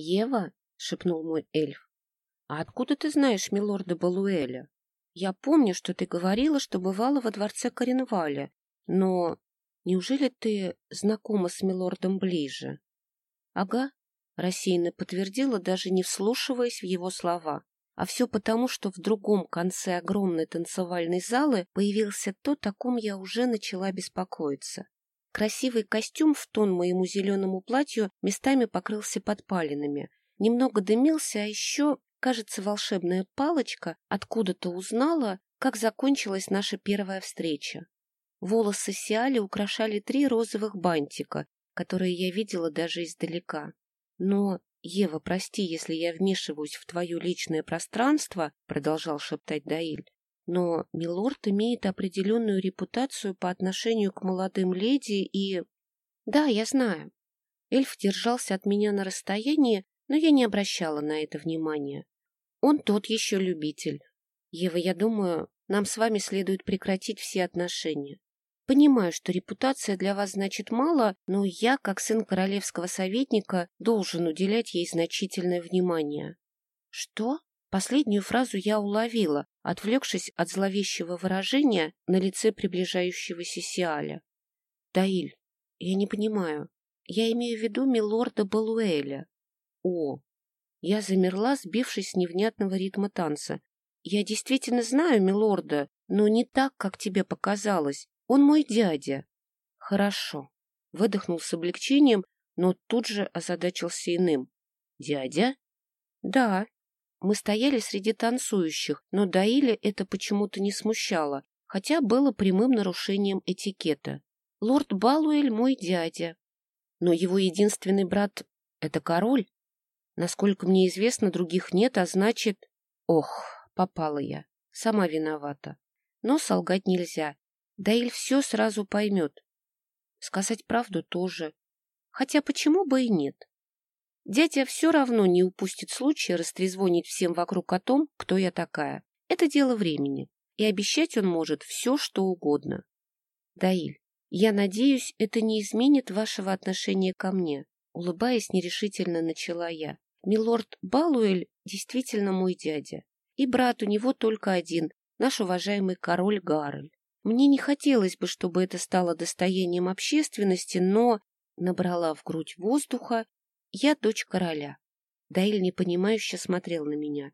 Ева, — шепнул мой эльф, — а откуда ты знаешь милорда Балуэля? Я помню, что ты говорила, что бывала во дворце Коренваля, но неужели ты знакома с милордом ближе? — Ага, — рассеянно подтвердила, даже не вслушиваясь в его слова. А все потому, что в другом конце огромной танцевальной залы появился тот, о ком я уже начала беспокоиться. Красивый костюм в тон моему зеленому платью местами покрылся подпалинами. Немного дымился, а еще, кажется, волшебная палочка откуда-то узнала, как закончилась наша первая встреча. Волосы Сиали украшали три розовых бантика, которые я видела даже издалека. Но «Ева, прости, если я вмешиваюсь в твое личное пространство», — продолжал шептать Даиль, «но Милорд имеет определенную репутацию по отношению к молодым леди и...» «Да, я знаю». Эльф держался от меня на расстоянии, но я не обращала на это внимания. Он тот еще любитель. Ева, я думаю, нам с вами следует прекратить все отношения. Понимаю, что репутация для вас значит мало, но я, как сын королевского советника, должен уделять ей значительное внимание. Что? Последнюю фразу я уловила, отвлекшись от зловещего выражения на лице приближающегося Сиаля. Таиль, я не понимаю. Я имею в виду милорда Балуэля. О! Я замерла, сбившись с невнятного ритма танца. Я действительно знаю милорда, но не так, как тебе показалось. Он мой дядя. Хорошо. Выдохнул с облегчением, но тут же озадачился иным. Дядя? Да. Мы стояли среди танцующих, но Даиля это почему-то не смущало, хотя было прямым нарушением этикета. Лорд Балуэль мой дядя. Но его единственный брат — это король. Насколько мне известно, других нет, а значит... Ох, попала я. Сама виновата. Но солгать нельзя. Даиль все сразу поймет. Сказать правду тоже. Хотя почему бы и нет? Дядя все равно не упустит случая растрезвонить всем вокруг о том, кто я такая. Это дело времени, и обещать он может все, что угодно. Даиль, я надеюсь, это не изменит вашего отношения ко мне. Улыбаясь нерешительно, начала я. Милорд Балуэль действительно мой дядя. И брат у него только один, наш уважаемый король Гарольд. Мне не хотелось бы, чтобы это стало достоянием общественности, но набрала в грудь воздуха. Я дочь короля. Даиль непонимающе смотрел на меня.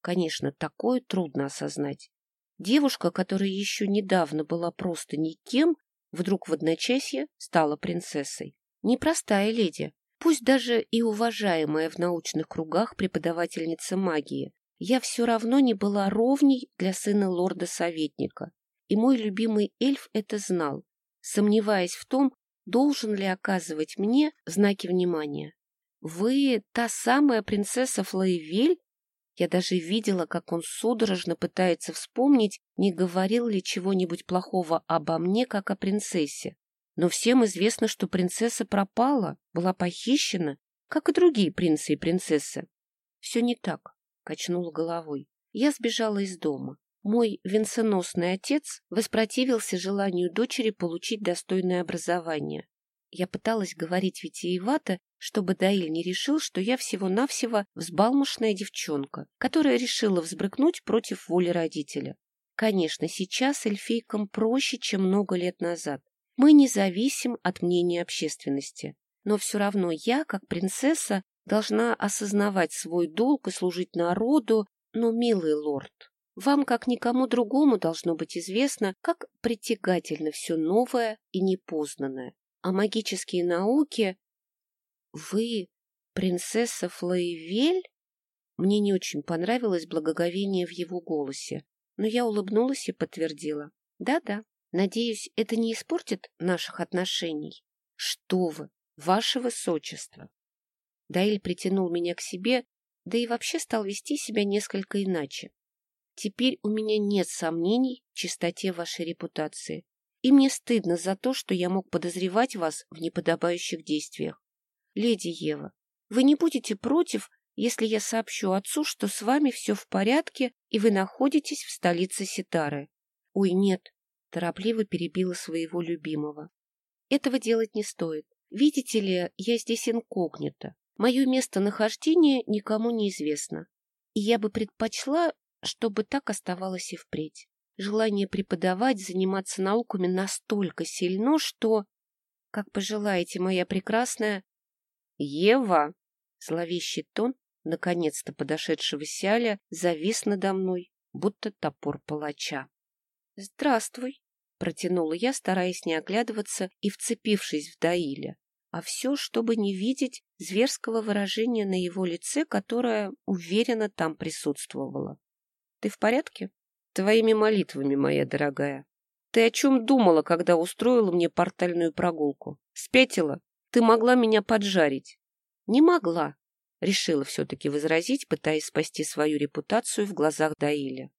Конечно, такое трудно осознать. Девушка, которая еще недавно была просто никем, вдруг в одночасье стала принцессой. Непростая леди, пусть даже и уважаемая в научных кругах преподавательница магии. Я все равно не была ровней для сына лорда-советника. И мой любимый эльф это знал, сомневаясь в том, должен ли оказывать мне знаки внимания. «Вы та самая принцесса Флоевель?» Я даже видела, как он судорожно пытается вспомнить, не говорил ли чего-нибудь плохого обо мне, как о принцессе. Но всем известно, что принцесса пропала, была похищена, как и другие принцы и принцессы. Все не так, качнула головой. Я сбежала из дома. Мой венценосный отец воспротивился желанию дочери получить достойное образование. Я пыталась говорить витиевато, чтобы Даиль не решил, что я всего-навсего взбалмошная девчонка, которая решила взбрыкнуть против воли родителя. Конечно, сейчас эльфийкам проще, чем много лет назад. Мы не зависим от мнения общественности. Но все равно я, как принцесса, должна осознавать свой долг и служить народу, но, милый лорд, вам, как никому другому, должно быть известно, как притягательно все новое и непознанное. А магические науки... Вы принцесса Флоевель? Мне не очень понравилось благоговение в его голосе, но я улыбнулась и подтвердила. Да-да, надеюсь, это не испортит наших отношений. Что вы, ваше высочество! Даиль притянул меня к себе, да и вообще стал вести себя несколько иначе. Теперь у меня нет сомнений в чистоте вашей репутации, и мне стыдно за то, что я мог подозревать вас в неподобающих действиях. Леди Ева, вы не будете против, если я сообщу отцу, что с вами все в порядке, и вы находитесь в столице Ситары? Ой, нет, торопливо перебила своего любимого. Этого делать не стоит. Видите ли, я здесь инкогнито. Мое местонахождение никому не известно. И я бы предпочла, чтобы так оставалось и впредь. Желание преподавать, заниматься науками настолько сильно, что... Как пожелаете, моя прекрасная... Ева! Зловещий тон, наконец-то подошедшего Сяля, завис надо мной, будто топор палача. «Здравствуй!» — протянула я, стараясь не оглядываться и вцепившись в Даиля. А все, чтобы не видеть зверского выражения на его лице, которое уверенно там присутствовало. «Ты в порядке?» «Твоими молитвами, моя дорогая. Ты о чем думала, когда устроила мне портальную прогулку? Спятила? Ты могла меня поджарить?» «Не могла», — решила все-таки возразить, пытаясь спасти свою репутацию в глазах Даиля.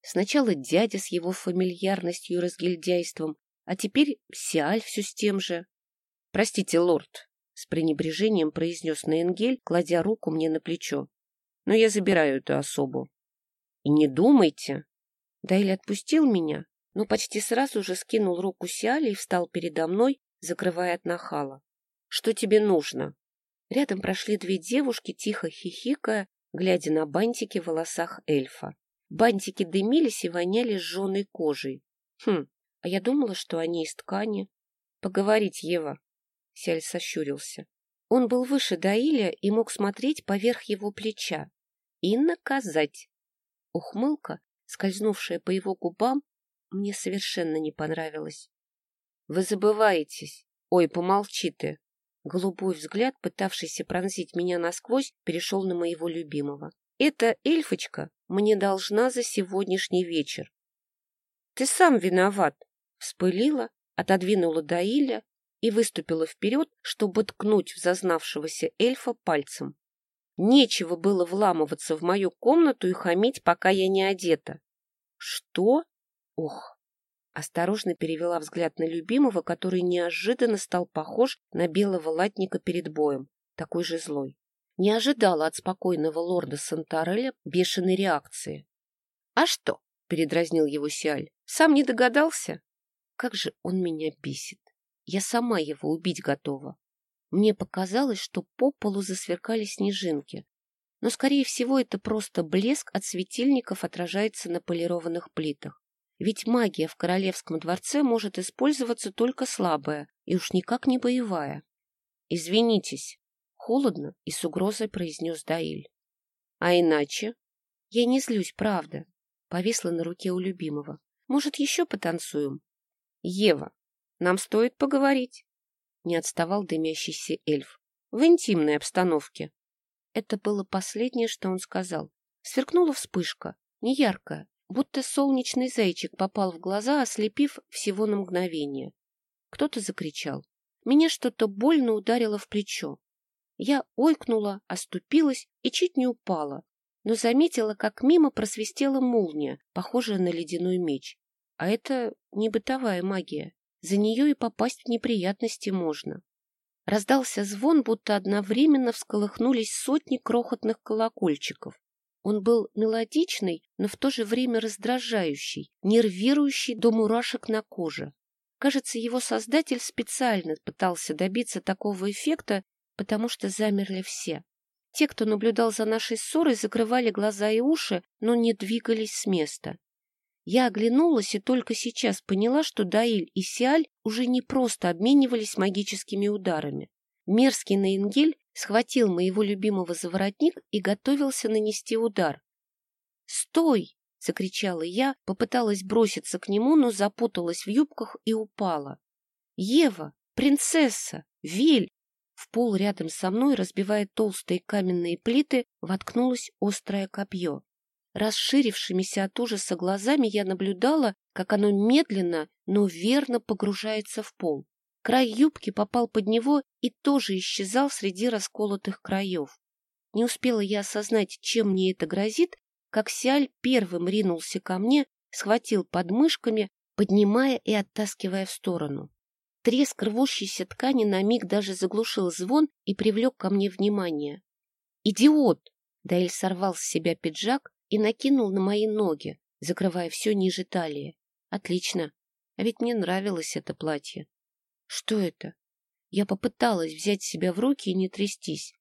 Сначала дядя с его фамильярностью и разгильдяйством, а теперь Сиаль все с тем же. — Простите, лорд, — с пренебрежением произнес Наенгель, кладя руку мне на плечо. — Но я забираю эту особу. — И не думайте. Дайли отпустил меня, но почти сразу же скинул руку Сиали и встал передо мной, закрывая от нахала. — Что тебе нужно? Рядом прошли две девушки, тихо хихикая, глядя на бантики в волосах эльфа. Бантики дымились и воняли сжженной кожей. Хм, а я думала, что они из ткани. Поговорить, Ева. Сяль сощурился. Он был выше Даиля и мог смотреть поверх его плеча. И наказать. Ухмылка, скользнувшая по его губам, мне совершенно не понравилась. — Вы забываетесь. Ой, помолчи ты. Голубой взгляд, пытавшийся пронзить меня насквозь, перешел на моего любимого. Эта эльфочка мне должна за сегодняшний вечер. Ты сам виноват, вспылила, отодвинула Даиля и выступила вперед, чтобы ткнуть в зазнавшегося эльфа пальцем. Нечего было вламываться в мою комнату и хамить, пока я не одета. Что? Ох! Осторожно перевела взгляд на любимого, который неожиданно стал похож на белого латника перед боем, такой же злой не ожидала от спокойного лорда Сантареля бешеной реакции. — А что? — передразнил его Сиаль. — Сам не догадался? Как же он меня бесит! Я сама его убить готова. Мне показалось, что по полу засверкали снежинки, но, скорее всего, это просто блеск от светильников отражается на полированных плитах. Ведь магия в королевском дворце может использоваться только слабая и уж никак не боевая. «Извинитесь», Холодно и с угрозой произнес Даиль. А иначе? Я не злюсь, правда. Повисла на руке у любимого. Может, еще потанцуем? Ева, нам стоит поговорить. Не отставал дымящийся эльф. В интимной обстановке. Это было последнее, что он сказал. Сверкнула вспышка, неяркая, будто солнечный зайчик попал в глаза, ослепив всего на мгновение. Кто-то закричал. Меня что-то больно ударило в плечо. Я ойкнула, оступилась и чуть не упала, но заметила, как мимо просвистела молния, похожая на ледяной меч. А это не бытовая магия. За нее и попасть в неприятности можно. Раздался звон, будто одновременно всколыхнулись сотни крохотных колокольчиков. Он был мелодичный, но в то же время раздражающий, нервирующий до мурашек на коже. Кажется, его создатель специально пытался добиться такого эффекта потому что замерли все. Те, кто наблюдал за нашей ссорой, закрывали глаза и уши, но не двигались с места. Я оглянулась и только сейчас поняла, что Даиль и Сиаль уже не просто обменивались магическими ударами. Мерзкий Наингель схватил моего любимого за воротник и готовился нанести удар. «Стой!» — закричала я, попыталась броситься к нему, но запуталась в юбках и упала. «Ева! Принцесса! Виль! В пол рядом со мной, разбивая толстые каменные плиты, воткнулось острое копье. Расширившимися от ужаса глазами я наблюдала, как оно медленно, но верно погружается в пол. Край юбки попал под него и тоже исчезал среди расколотых краев. Не успела я осознать, чем мне это грозит, как Сиаль первым ринулся ко мне, схватил подмышками, поднимая и оттаскивая в сторону. Треск рвущейся ткани на миг даже заглушил звон и привлек ко мне внимание. «Идиот!» Даэль сорвал с себя пиджак и накинул на мои ноги, закрывая все ниже талии. «Отлично! А ведь мне нравилось это платье». «Что это?» Я попыталась взять себя в руки и не трястись.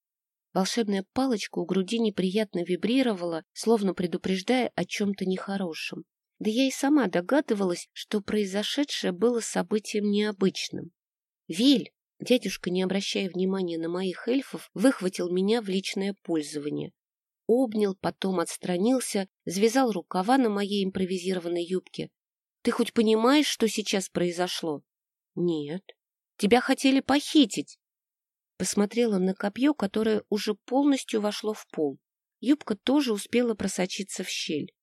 Волшебная палочка у груди неприятно вибрировала, словно предупреждая о чем-то нехорошем. Да я и сама догадывалась, что произошедшее было событием необычным. «Виль!» Дядюшка, не обращая внимания на моих эльфов, выхватил меня в личное пользование. Обнял, потом отстранился, завязал рукава на моей импровизированной юбке. «Ты хоть понимаешь, что сейчас произошло?» «Нет». «Тебя хотели похитить!» Посмотрела на копье, которое уже полностью вошло в пол. Юбка тоже успела просочиться в щель.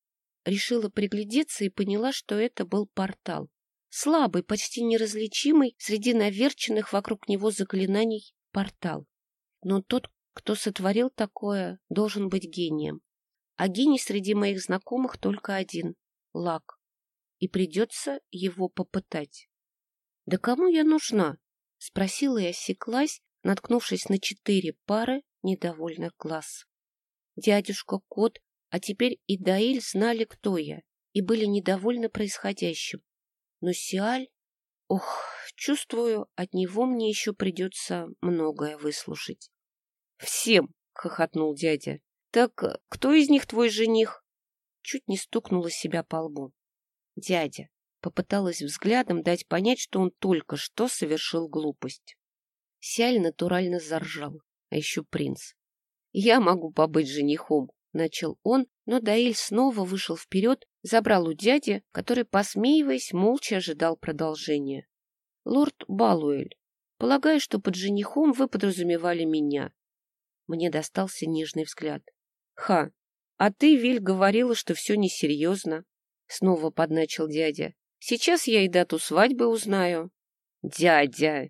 Решила приглядеться и поняла, что это был портал. Слабый, почти неразличимый среди наверченных вокруг него заклинаний портал. Но тот, кто сотворил такое, должен быть гением. А гений среди моих знакомых только один — Лак. И придется его попытать. — Да кому я нужна? — спросила и осеклась, наткнувшись на четыре пары недовольных глаз. Дядюшка, кот, а теперь и Даиль знали, кто я, и были недовольны происходящим. Но Сиаль... Ох, чувствую, от него мне еще придется многое выслушать. — Всем! — хохотнул дядя. — Так кто из них твой жених? Чуть не стукнула себя по лбу. — Дядя. Попыталась взглядом дать понять, что он только что совершил глупость. Сяль натурально заржал, а еще принц. «Я могу побыть женихом», — начал он, но Даиль снова вышел вперед, забрал у дяди, который, посмеиваясь, молча ожидал продолжения. «Лорд Балуэль, полагаю, что под женихом вы подразумевали меня». Мне достался нежный взгляд. «Ха, а ты, Виль, говорила, что все несерьезно», — снова подначил дядя. «Сейчас я и дату свадьбы узнаю». «Дядя!»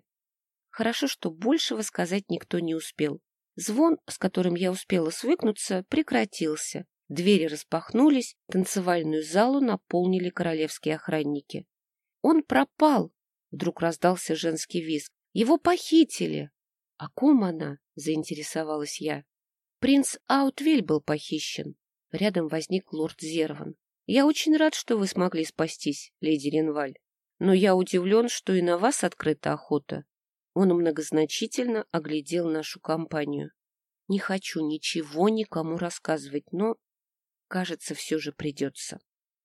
Хорошо, что большего сказать никто не успел. Звон, с которым я успела свыкнуться, прекратился. Двери распахнулись, танцевальную залу наполнили королевские охранники. «Он пропал!» — вдруг раздался женский визг. «Его похитили!» «О ком она?» — заинтересовалась я. «Принц Аутвель был похищен». Рядом возник лорд Зерван. «Я очень рад, что вы смогли спастись, леди Ренваль. Но я удивлен, что и на вас открыта охота. Он многозначительно оглядел нашу компанию. Не хочу ничего никому рассказывать, но, кажется, все же придется.